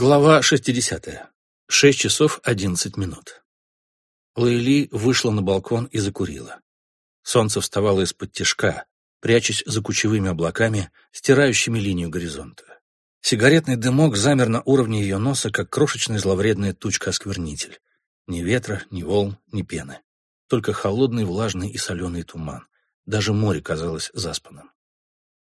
Глава 60. Шесть часов одиннадцать минут. Лейли вышла на балкон и закурила. Солнце вставало из-под тишка, прячась за кучевыми облаками, стирающими линию горизонта. Сигаретный дымок замер на уровне ее носа, как крошечная зловредная тучка-осквернитель. Ни ветра, ни волн, ни пены. Только холодный, влажный и соленый туман. Даже море казалось заспанным.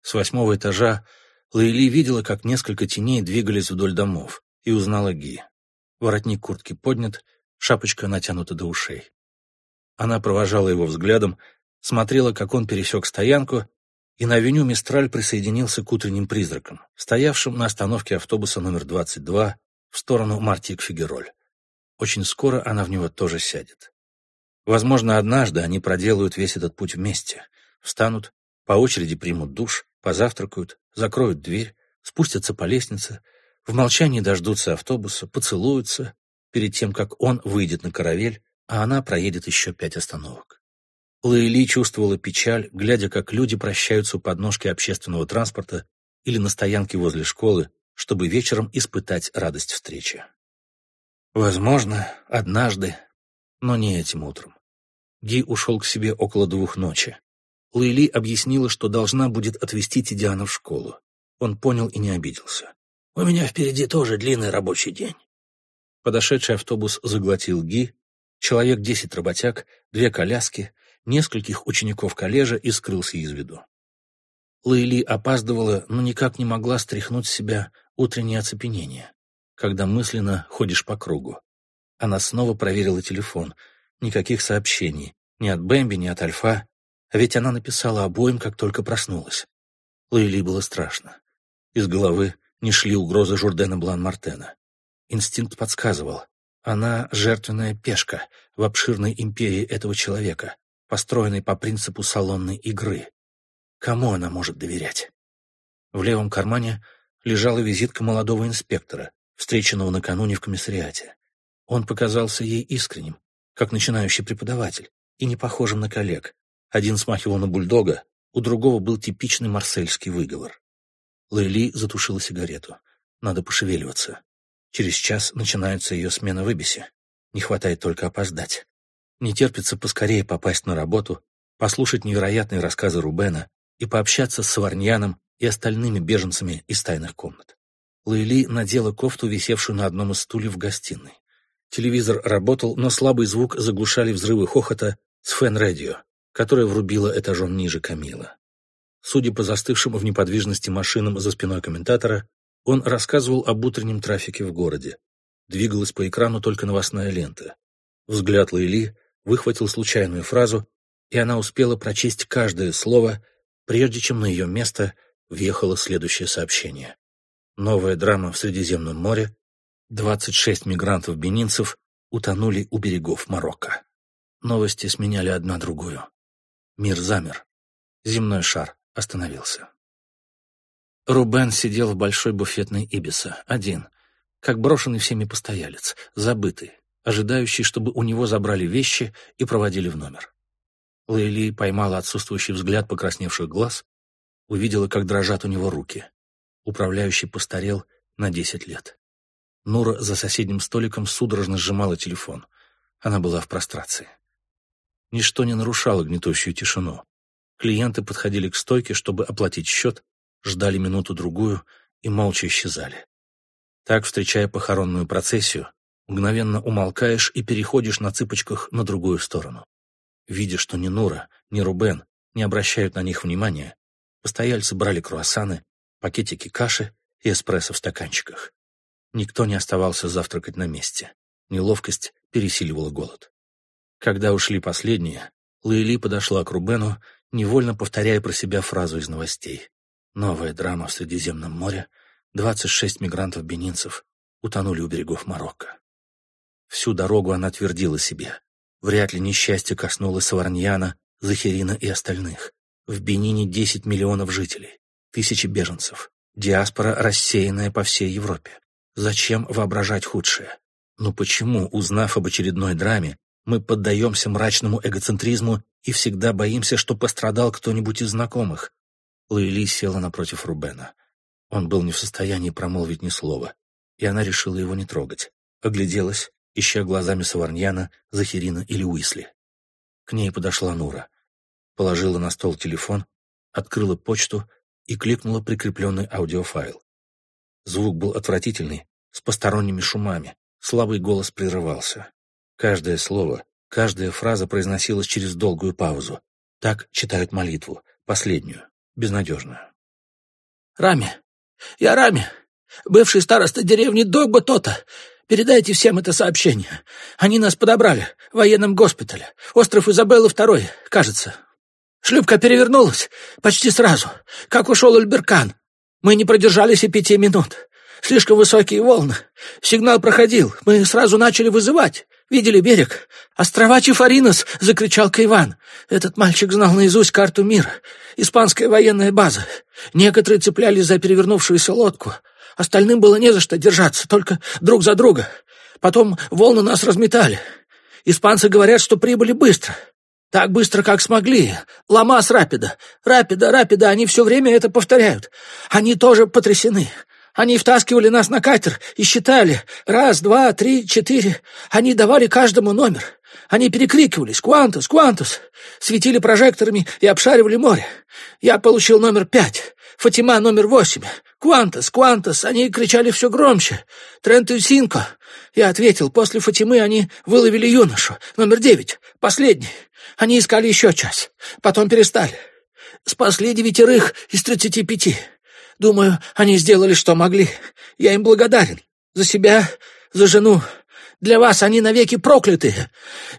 С восьмого этажа Лейли видела, как несколько теней двигались вдоль домов, и узнала Ги. Воротник куртки поднят, шапочка натянута до ушей. Она провожала его взглядом, смотрела, как он пересек стоянку, и на авеню Мистраль присоединился к утренним призракам, стоявшим на остановке автобуса номер 22 в сторону Мартик-Фигероль. Очень скоро она в него тоже сядет. Возможно, однажды они проделают весь этот путь вместе, встанут, по очереди примут душ, позавтракают, закроют дверь, спустятся по лестнице, в молчании дождутся автобуса, поцелуются, перед тем, как он выйдет на каравель, а она проедет еще пять остановок. Лейли чувствовала печаль, глядя, как люди прощаются у подножки общественного транспорта или на стоянке возле школы, чтобы вечером испытать радость встречи. Возможно, однажды, но не этим утром. Ги ушел к себе около двух ночи. Лейли объяснила, что должна будет отвезти Тидиана в школу. Он понял и не обиделся. «У меня впереди тоже длинный рабочий день». Подошедший автобус заглотил Ги, человек десять работяг, две коляски, нескольких учеников коллежа и скрылся из виду. Лейли опаздывала, но никак не могла стряхнуть с себя утреннее оцепенение, когда мысленно ходишь по кругу. Она снова проверила телефон. Никаких сообщений. Ни от Бэмби, ни от Альфа. Ведь она написала обоим, как только проснулась. Лейли было страшно. Из головы не шли угрозы Журдена Блан-Мартена. Инстинкт подсказывал. Она жертвенная пешка в обширной империи этого человека, построенной по принципу салонной игры. Кому она может доверять? В левом кармане лежала визитка молодого инспектора, встреченного накануне в комиссариате. Он показался ей искренним, как начинающий преподаватель, и не похожим на коллег, один смахивал на бульдога, у другого был типичный марсельский выговор. Лейли затушила сигарету. Надо пошевеливаться. Через час начинается ее смена в Эбисе. Не хватает только опоздать. Не терпится поскорее попасть на работу, послушать невероятные рассказы Рубена и пообщаться с Саварньяном и остальными беженцами из тайных комнат. Лейли надела кофту, висевшую на одном из стульев в гостиной. Телевизор работал, но слабый звук заглушали взрывы хохота с фэн-радио которая врубила этажом ниже Камила. Судя по застывшим в неподвижности машинам за спиной комментатора, он рассказывал об утреннем трафике в городе. Двигалась по экрану только новостная лента. Взгляд Лейли выхватил случайную фразу, и она успела прочесть каждое слово, прежде чем на ее место въехало следующее сообщение. Новая драма в Средиземном море. 26 мигрантов-бенинцев утонули у берегов Марокко. Новости сменяли одна другую. Мир замер. Земной шар остановился. Рубен сидел в большой буфетной Ибиса, один, как брошенный всеми постоялец, забытый, ожидающий, чтобы у него забрали вещи и проводили в номер. Лейли поймала отсутствующий взгляд покрасневших глаз, увидела, как дрожат у него руки. Управляющий постарел на десять лет. Нура за соседним столиком судорожно сжимала телефон. Она была в прострации. Ничто не нарушало гнетущую тишину. Клиенты подходили к стойке, чтобы оплатить счет, ждали минуту-другую и молча исчезали. Так, встречая похоронную процессию, мгновенно умолкаешь и переходишь на цыпочках на другую сторону. Видя, что ни Нура, ни Рубен не обращают на них внимания, постояльцы брали круассаны, пакетики каши и эспрессо в стаканчиках. Никто не оставался завтракать на месте. Неловкость пересиливала голод. Когда ушли последние, Лейли подошла к Рубену, невольно повторяя про себя фразу из новостей. Новая драма в Средиземном море, 26 мигрантов-бенинцев утонули у берегов Марокко. Всю дорогу она твердила себе. Вряд ли несчастье коснулось Саварньяна, Захирина и остальных. В Бенине 10 миллионов жителей, тысячи беженцев, диаспора, рассеянная по всей Европе. Зачем воображать худшее? Но почему, узнав об очередной драме, мы поддаемся мрачному эгоцентризму и всегда боимся, что пострадал кто-нибудь из знакомых. Лейли села напротив Рубена. Он был не в состоянии промолвить ни слова. и она решила его не трогать. Огляделась, ища глазами Саварньяна, Захирина или Уисли. К ней подошла Нура. Положила на стол телефон, открыла почту и кликнула прикрепленный аудиофайл. Звук был отвратительный, с посторонними шумами. Слабый голос прерывался. Каждое слово, каждая фраза произносилась через долгую паузу. Так читают молитву, последнюю, безнадежную. «Рами! Я Рами! Бывший староста деревни Догба-Тота! Передайте всем это сообщение. Они нас подобрали в военном госпитале. Остров Изабеллы II, кажется. Шлюпка перевернулась почти сразу, как ушел Альберкан. Мы не продержались и пяти минут. Слишком высокие волны. Сигнал проходил. Мы сразу начали вызывать. Видели берег. «Острова Чифаринос!» — закричал Кайван. Этот мальчик знал наизусть карту мира. Испанская военная база. Некоторые цеплялись за перевернувшуюся лодку. Остальным было не за что держаться, только друг за друга. Потом волны нас разметали. Испанцы говорят, что прибыли быстро. Так быстро, как смогли. La más rápida. Rápida, rápida, они все время это повторяют. Они тоже потрясены. Они втаскивали нас на катер и считали. Раз, два, три, четыре. Они давали каждому номер. Они перекрикивались «¡Cuántos! ¡Cuántos!» Светили прожекторами и обшаривали море. Я получил номер пять. Фатима номер восемь. «¡Cuántos! ¡Cuántos!» Они кричали все громче. «¡Treinta y cinco!» Я ответил. После Фатимы они выловили юношу. Номер девять. Последний. Они искали еще час. Потом перестали. Спасли девятерых из тридцати пяти. Думаю, они сделали, что могли. Я им благодарен. За себя, за жену. Для вас они навеки проклятые.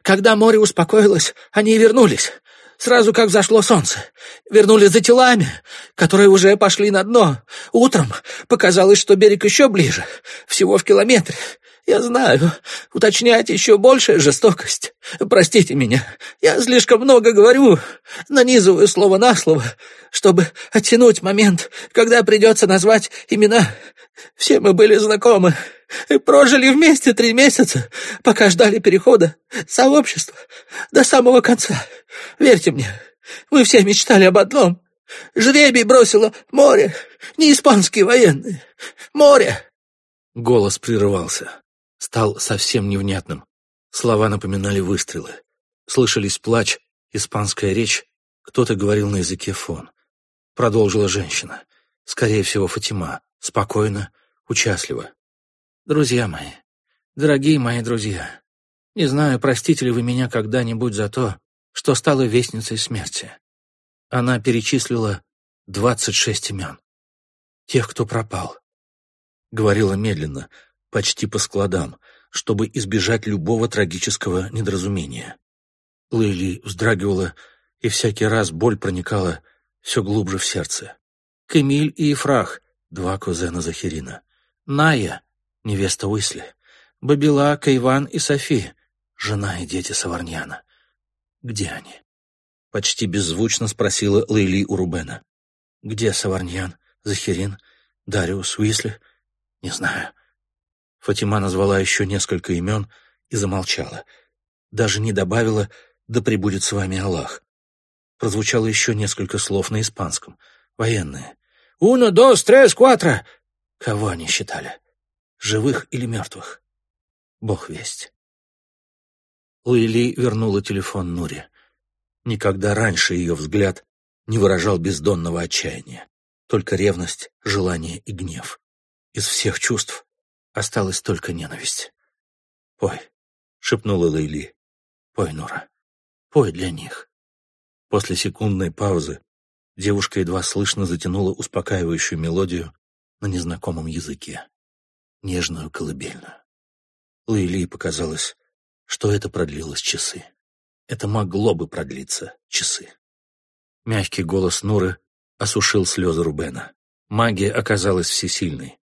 Когда море успокоилось, они вернулись сразу как зашло солнце. Вернулись за телами, которые уже пошли на дно. Утром показалось, что берег еще ближе, всего в километре. Я знаю, уточнять еще большая жестокость. Простите меня, я слишком много говорю, нанизываю слово на слово, чтобы оттянуть момент, когда придется назвать имена. Все мы были знакомы и прожили вместе три месяца, пока ждали перехода сообщества до самого конца. Верьте мне, мы все мечтали об одном. Жребий бросило море, не испанские военные. Море!» Голос прерывался, стал совсем невнятным. Слова напоминали выстрелы. Слышались плач, испанская речь, кто-то говорил на языке фон. Продолжила женщина. Скорее всего, Фатима. Спокойно, участливо. «Друзья мои, дорогие мои друзья, не знаю, простите ли вы меня когда-нибудь за то, что стала вестницей смерти. Она перечислила двадцать шесть имен. Тех, кто пропал. Говорила медленно, почти по складам, чтобы избежать любого трагического недоразумения. Лейли вздрагивала, и всякий раз боль проникала все глубже в сердце. Камиль и Ефрах, два кузена Захирина. Ная, невеста Уисли. Бабила, Кайван и Софи, жена и дети Саварняна. Где они? Почти беззвучно спросила Лейли у Рубена. Где Саварньян, Захирин, Дариус, Уисли? Не знаю. Фатима назвала еще несколько имен и замолчала. Даже не добавила «Да пребудет с вами Аллах». Прозвучало еще несколько слов на испанском. Военные. «Уно, дос, трес, кватро!» Кого они считали? Живых или мертвых? Бог весть. Луили вернула телефон Нуре. Никогда раньше ее взгляд не выражал бездонного отчаяния, только ревность, желание и гнев. Из всех чувств осталась только ненависть. «Пой», — шепнула Лейли. «Пой, Нура, пой для них». После секундной паузы девушка едва слышно затянула успокаивающую мелодию на незнакомом языке, нежную колыбельную. Лейли показалось, что это продлилось часы. Это могло бы продлиться часы. Мягкий голос Нуры осушил слезы Рубена. Магия оказалась всесильной.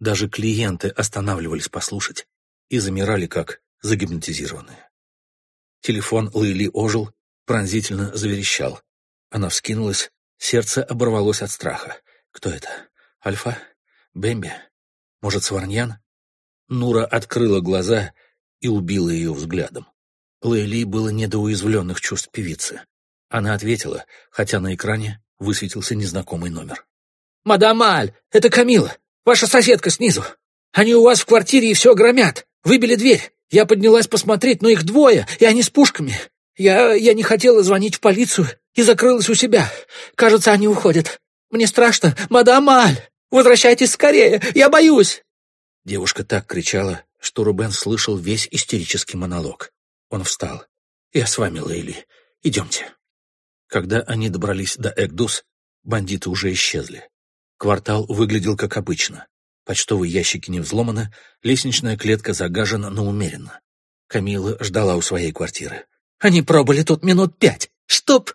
Даже клиенты останавливались послушать и замирали, как загипнотизированные. Телефон Лейли ожил, пронзительно заверещал. Она вскинулась, сердце оборвалось от страха. Кто это? Альфа? Бэмби? Может, Сварньян? Нура открыла глаза и убила ее взглядом. Лейли было не до уязвленных чувств певицы. Она ответила, хотя на экране высветился незнакомый номер. «Мадам Аль, это Камила, ваша соседка снизу. Они у вас в квартире и все громят. Выбили дверь. Я поднялась посмотреть, но их двое, и они с пушками. Я... я не хотела звонить в полицию и закрылась у себя. Кажется, они уходят. Мне страшно. Мадам Аль, возвращайтесь скорее. Я боюсь. Девушка так кричала, что Рубен слышал весь истерический монолог. Он встал. «Я с вами, Лейли. Идемте». Когда они добрались до Экдус, бандиты уже исчезли. Квартал выглядел как обычно. Почтовые ящики не взломаны, лестничная клетка загажена, но умеренно. Камила ждала у своей квартиры. «Они пробыли тут минут пять! Стоп!»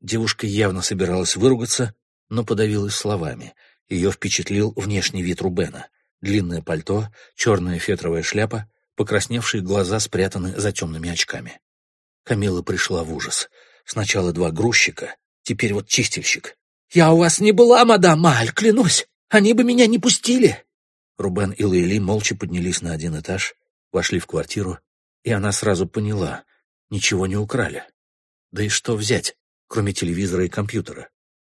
Девушка явно собиралась выругаться, но подавилась словами. Ее впечатлил внешний вид Рубена. Длинное пальто, черная фетровая шляпа, покрасневшие глаза спрятаны за темными очками. Камила пришла в ужас. Сначала два грузчика, теперь вот чистильщик. «Я у вас не была, мадам Маль, клянусь! Они бы меня не пустили!» Рубен и Лейли молча поднялись на один этаж, вошли в квартиру, и она сразу поняла — ничего не украли. Да и что взять, кроме телевизора и компьютера?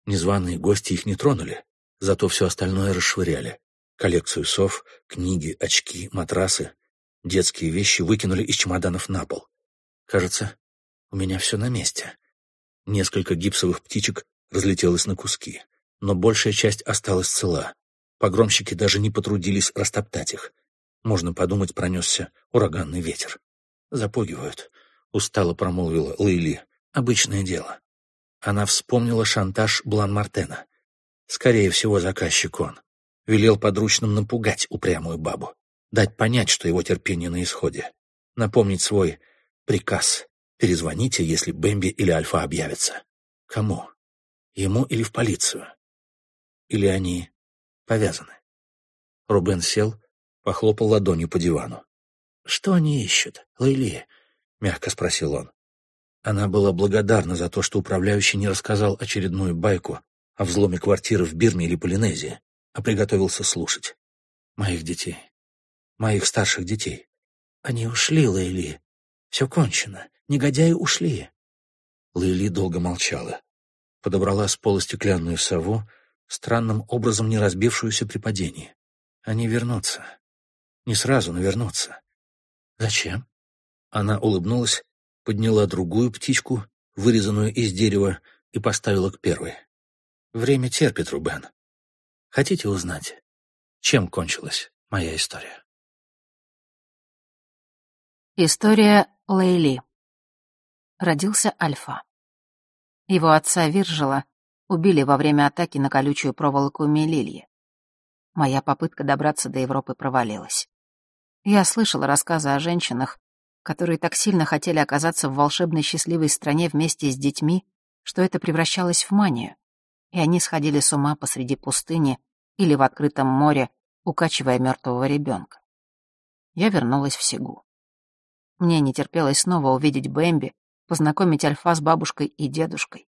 Незваные гости их не тронули, зато все остальное расшвыряли. Коллекцию сов, книги, очки, матрасы. Детские вещи выкинули из чемоданов на пол. Кажется, у меня все на месте. Несколько гипсовых птичек разлетелось на куски, но большая часть осталась цела. Погромщики даже не потрудились растоптать их. Можно подумать, пронесся ураганный ветер. «Запугивают», — устало промолвила Лейли. «Обычное дело». Она вспомнила шантаж Блан-Мартена. Скорее всего, заказчик он велел подручным напугать упрямую бабу, дать понять, что его терпение на исходе, напомнить свой приказ «Перезвоните, если Бэмби или Альфа объявятся». Кому? Ему или в полицию? Или они повязаны? Рубен сел, похлопал ладонью по дивану. «Что они ищут, Лейли?» — мягко спросил он. Она была благодарна за то, что управляющий не рассказал очередную байку о взломе квартиры в Бирме или Полинезии а приготовился слушать. Моих детей. Моих старших детей. Они ушли, Лейли. Все кончено. Негодяи ушли. Лейли долго молчала. Подобрала с пола стеклянную сову, странным образом не разбившуюся при падении. Они вернутся. Не сразу, но вернутся. Зачем? Она улыбнулась, подняла другую птичку, вырезанную из дерева, и поставила к первой. Время терпит, Рубен. Хотите узнать, чем кончилась моя история? История Лейли. Родился Альфа. Его отца Виржила убили во время атаки на колючую проволоку Мелильи. Моя попытка добраться до Европы провалилась. Я слышала рассказы о женщинах, которые так сильно хотели оказаться в волшебной счастливой стране вместе с детьми, что это превращалось в манию, и они сходили с ума посреди пустыни или в открытом море, укачивая мертвого ребенка. Я вернулась в Сигу. Мне не терпелось снова увидеть Бэмби, познакомить Альфа с бабушкой и дедушкой.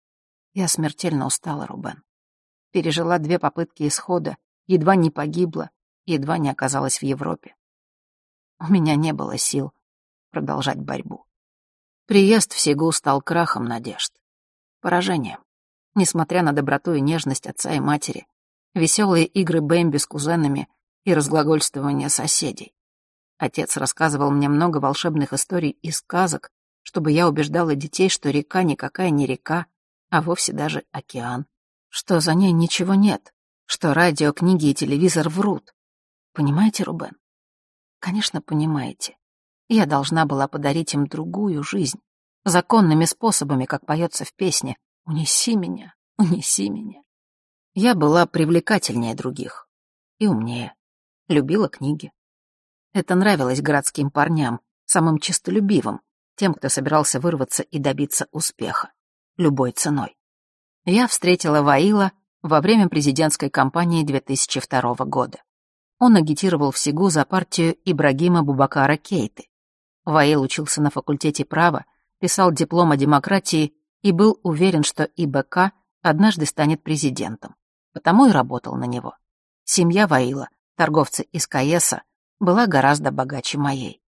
Я смертельно устала, Рубен. Пережила две попытки исхода, едва не погибла, едва не оказалась в Европе. У меня не было сил продолжать борьбу. Приезд в Сигу стал крахом надежд. Поражением. Несмотря на доброту и нежность отца и матери, веселые игры Бэмби с кузенами и разглагольствование соседей. Отец рассказывал мне много волшебных историй и сказок, чтобы я убеждала детей, что река никакая не река, а вовсе даже океан, что за ней ничего нет, что радио, книги и телевизор врут. Понимаете, Рубен? Конечно, понимаете. Я должна была подарить им другую жизнь, законными способами, как поется в песне «Унеси меня, унеси меня». Я была привлекательнее других и умнее, любила книги. Это нравилось городским парням, самым честолюбивым, тем, кто собирался вырваться и добиться успеха, любой ценой. Я встретила Ваила во время президентской кампании 2002 года. Он агитировал в Сигу за партию Ибрагима Бубакара Кейты. Ваил учился на факультете права, писал диплом о демократии и был уверен, что ИБК однажды станет президентом потому и работал на него. Семья Ваила, торговцы из Каеса, была гораздо богаче моей.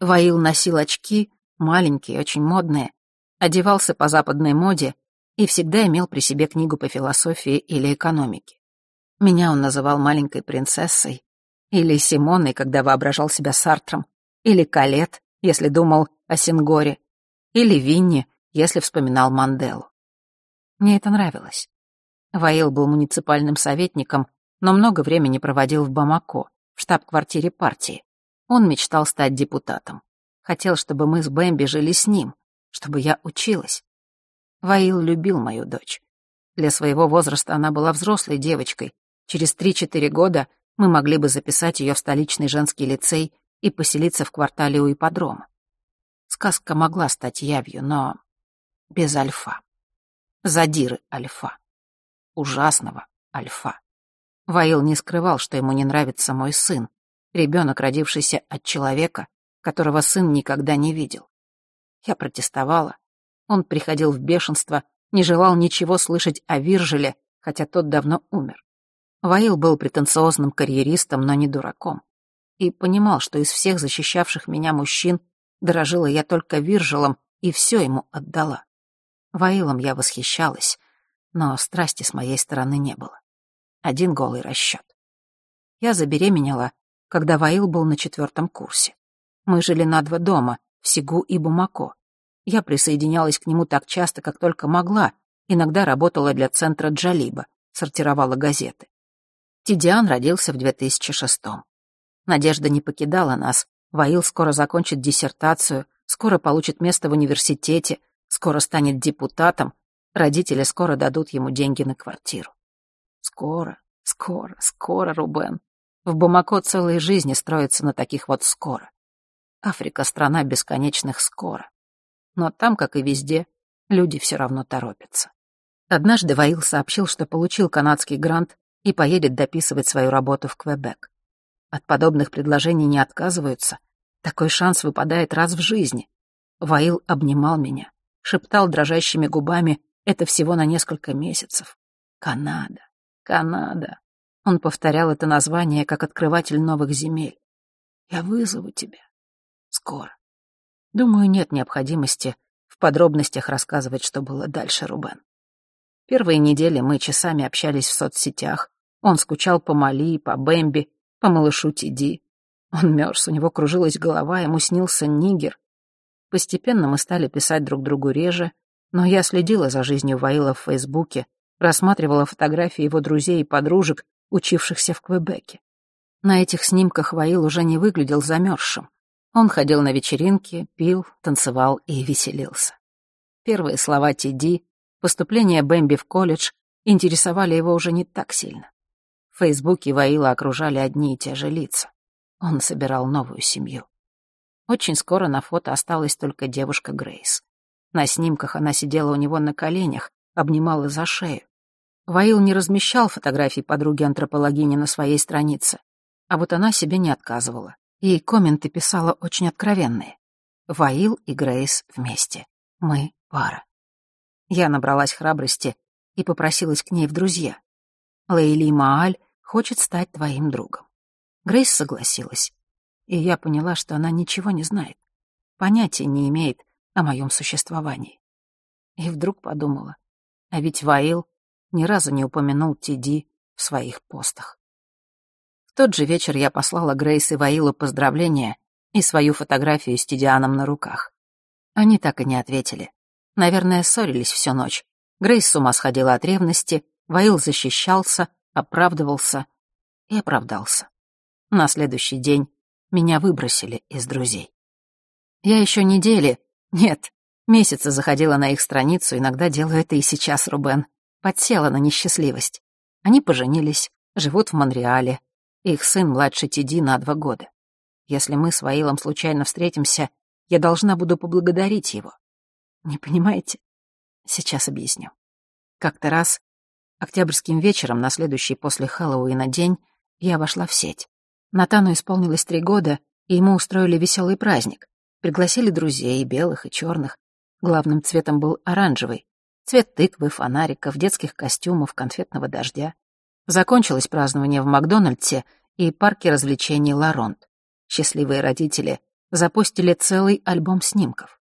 Ваил носил очки, маленькие, очень модные, одевался по западной моде и всегда имел при себе книгу по философии или экономике. Меня он называл маленькой принцессой, Или Симоной, когда воображал себя Сартром. Или Калет, если думал о Сингоре. Или Винни, если вспоминал Манделу. Мне это нравилось. Ваил был муниципальным советником, но много времени проводил в Бамако, в штаб-квартире партии. Он мечтал стать депутатом. Хотел, чтобы мы с Бэмби жили с ним, чтобы я училась. Ваил любил мою дочь. Для своего возраста она была взрослой девочкой. Через три-четыре года мы могли бы записать ее в столичный женский лицей и поселиться в квартале у ипподрома. Сказка могла стать явью, но без альфа. Задиры альфа. Ужасного альфа. Ваил не скрывал, что ему не нравится мой сын, ребенок, родившийся от человека, которого сын никогда не видел. Я протестовала. Он приходил в бешенство, не желал ничего слышать о Виржиле, хотя тот давно умер. Ваил был претенциозным карьеристом, но не дураком. И понимал, что из всех защищавших меня мужчин дорожила я только Виржилом и все ему отдала. Ваилом я восхищалась, но страсти с моей стороны не было. Один голый расчет. Я забеременела, когда Ваил был на четвертом курсе. Мы жили на два дома, в Сигу и Бумако. Я присоединялась к нему так часто, как только могла, иногда работала для центра Джалиба, сортировала газеты. Тидиан родился в 2006-м. Надежда не покидала нас. Ваил скоро закончит диссертацию, скоро получит место в университете, скоро станет депутатом, родители скоро дадут ему деньги на квартиру. Скоро, скоро, скоро, Рубен. В Бамако целые жизни строятся на таких вот скоро. Африка — страна бесконечных скоро. Но там, как и везде, люди все равно торопятся. Однажды Ваил сообщил, что получил канадский грант и поедет дописывать свою работу в Квебек. От подобных предложений не отказываются. Такой шанс выпадает раз в жизни. Ваил обнимал меня, шептал дрожащими губами «это всего на несколько месяцев». Канада, Канада. Он повторял это название как открыватель новых земель. «Я вызову тебя. Скоро». Думаю, нет необходимости в подробностях рассказывать, что было дальше, Рубен. Первые недели мы часами общались в соцсетях. Он скучал по Мали, по Бэмби, по малышу Тиди. Он мерз, у него кружилась голова, ему снился нигер. Постепенно мы стали писать друг другу реже, но я следила за жизнью Ваила в Фейсбуке, рассматривала фотографии его друзей и подружек, учившихся в Квебеке. На этих снимках Ваил уже не выглядел замерзшим. Он ходил на вечеринки, пил, танцевал и веселился. Первые слова Тиди, поступление Бэмби в колледж интересовали его уже не так сильно. В Фейсбуке Ваила окружали одни и те же лица. Он собирал новую семью. Очень скоро на фото осталась только девушка Грейс. На снимках она сидела у него на коленях, обнимала за шею. Ваил не размещал фотографий подруги-антропологини на своей странице, а вот она себе не отказывала и комменты писала очень откровенные. Ваил и Грейс вместе. Мы пара. Я набралась храбрости и попросилась к ней в друзья. Лейли Мааль хочет стать твоим другом. Грейс согласилась, и я поняла, что она ничего не знает, понятия не имеет о моем существовании. И вдруг подумала, а ведь Ваил ни разу не упомянул Тиди в своих постах тот же вечер я послала Грейс и Ваилу поздравления и свою фотографию с Тидианом на руках. Они так и не ответили. Наверное, ссорились всю ночь. Грейс с ума сходила от ревности, Ваил защищался, оправдывался и оправдался. На следующий день меня выбросили из друзей. Я еще недели, нет, месяцы заходила на их страницу, иногда делаю это и сейчас, Рубен. Подсела на несчастливость. Они поженились, живут в Монреале, их сын младше Тиди на два года. Если мы с Ваилом случайно встретимся, я должна буду поблагодарить его. Не понимаете? Сейчас объясню. Как-то раз, октябрьским вечером, на следующий после Хэллоуина день, я вошла в сеть. Натану исполнилось три года, и ему устроили веселый праздник. Пригласили друзей, белых и черных. Главным цветом был оранжевый. Цвет тыквы, фонариков, детских костюмов, конфетного дождя. Закончилось празднование в Макдональдсе и парке развлечений Ларонт. Счастливые родители запустили целый альбом снимков.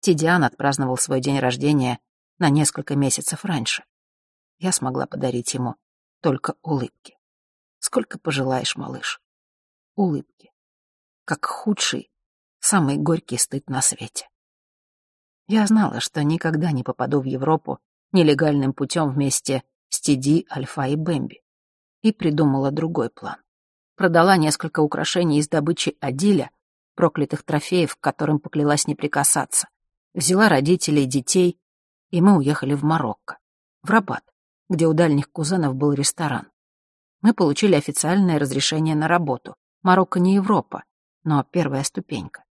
Тидиан отпраздновал свой день рождения на несколько месяцев раньше. Я смогла подарить ему только улыбки. Сколько пожелаешь, малыш. улыбки. Как худший, самый горький стыд на свете. Я знала, что никогда не попаду в Европу нелегальным путем вместе с Тиди, Альфа и Бэмби. И придумала другой план. Продала несколько украшений из добычи Адиля, проклятых трофеев, к которым поклялась не прикасаться. Взяла родителей, детей, и мы уехали в Марокко, в Рабат, где у дальних кузенов был ресторан. Мы получили официальное разрешение на работу. Марокко не Европа, но первая ступенька.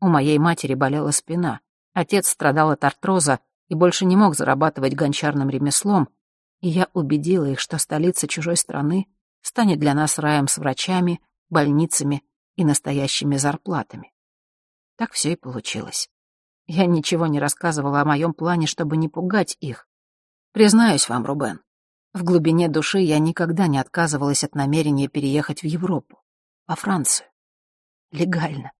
У моей матери болела спина, отец страдал от артроза и больше не мог зарабатывать гончарным ремеслом, и я убедила их, что столица чужой страны станет для нас раем с врачами, больницами и настоящими зарплатами. Так все и получилось. Я ничего не рассказывала о моем плане, чтобы не пугать их. Признаюсь вам, Рубен, в глубине души я никогда не отказывалась от намерения переехать в Европу, во Францию. Легально.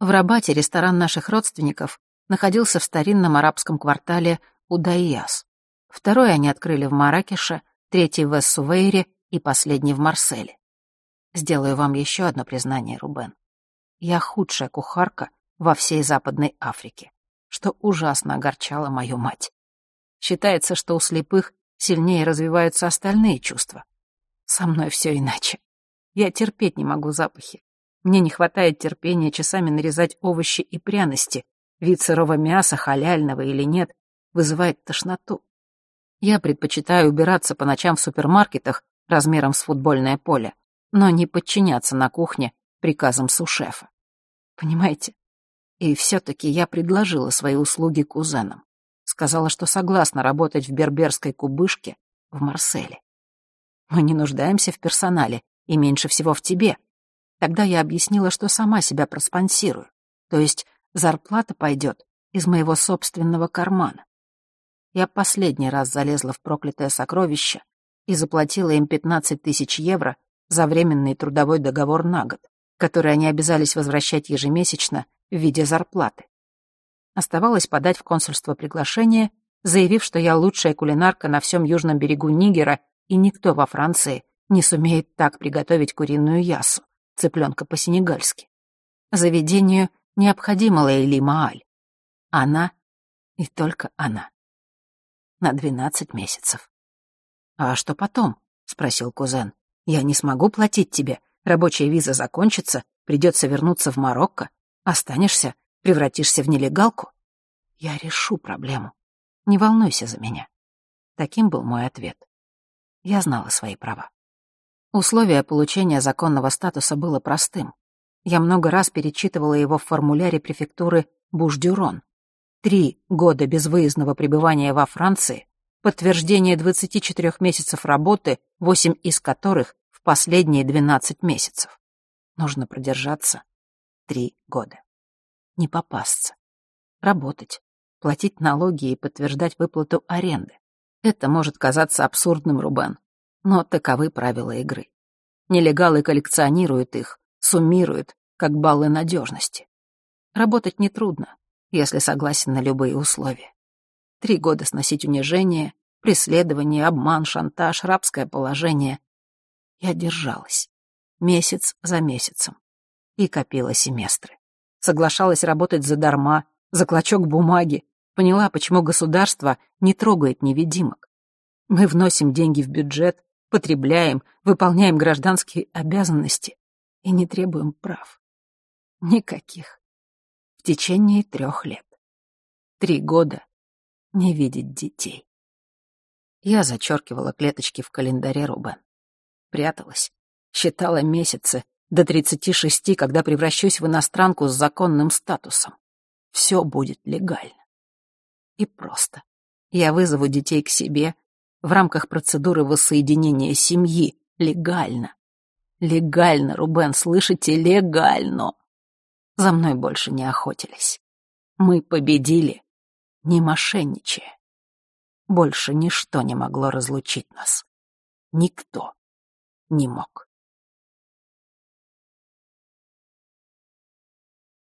В Рабате ресторан наших родственников находился в старинном арабском квартале Удайяс. Второй они открыли в Маракеше, третий в Эссувейре и последний в Марселе. Сделаю вам еще одно признание, Рубен. Я худшая кухарка во всей Западной Африке, что ужасно огорчало мою мать. Считается, что у слепых сильнее развиваются остальные чувства. Со мной все иначе. Я терпеть не могу запахи. Мне не хватает терпения часами нарезать овощи и пряности. Вид сырого мяса, халяльного или нет, вызывает тошноту. Я предпочитаю убираться по ночам в супермаркетах размером с футбольное поле, но не подчиняться на кухне приказам сушефа. Понимаете? И все-таки я предложила свои услуги кузенам сказала, что согласна работать в берберской кубышке в Марселе. Мы не нуждаемся в персонале, и меньше всего в тебе. Тогда я объяснила, что сама себя проспонсирую, то есть зарплата пойдет из моего собственного кармана. Я последний раз залезла в проклятое сокровище и заплатила им 15 тысяч евро за временный трудовой договор на год, который они обязались возвращать ежемесячно в виде зарплаты. Оставалось подать в консульство приглашение, заявив, что я лучшая кулинарка на всем южном берегу Нигера, и никто во Франции не сумеет так приготовить куриную ясу, цыпленка по-сенегальски. Заведению необходима Лейли Мааль. Она и только она. На двенадцать месяцев. «А что потом?» — спросил кузен. «Я не смогу платить тебе. Рабочая виза закончится, придется вернуться в Марокко. Останешься превратишься в нелегалку, я решу проблему. Не волнуйся за меня. Таким был мой ответ. Я знала свои права. Условие получения законного статуса было простым. Я много раз перечитывала его в формуляре префектуры Буш-Дюрон. Три года безвыездного пребывания во Франции, подтверждение 24 месяцев работы, восемь из которых в последние 12 месяцев. Нужно продержаться три года не попасться. Работать, платить налоги и подтверждать выплату аренды. Это может казаться абсурдным, Рубен, но таковы правила игры. Нелегалы коллекционируют их, суммируют, как баллы надежности. Работать нетрудно, если согласен на любые условия. Три года сносить унижение, преследование, обман, шантаж, рабское положение. Я держалась. Месяц за месяцем. И копила семестры соглашалась работать задарма, за клочок бумаги, поняла, почему государство не трогает невидимок. Мы вносим деньги в бюджет, потребляем, выполняем гражданские обязанности и не требуем прав. Никаких. В течение трех лет. Три года не видеть детей. Я зачеркивала клеточки в календаре Рубен. Пряталась, считала месяцы, до 36, когда превращусь в иностранку с законным статусом. Все будет легально. И просто. Я вызову детей к себе в рамках процедуры воссоединения семьи. Легально. Легально, Рубен, слышите? Легально. За мной больше не охотились. Мы победили, не мошенничая. Больше ничто не могло разлучить нас. Никто не мог.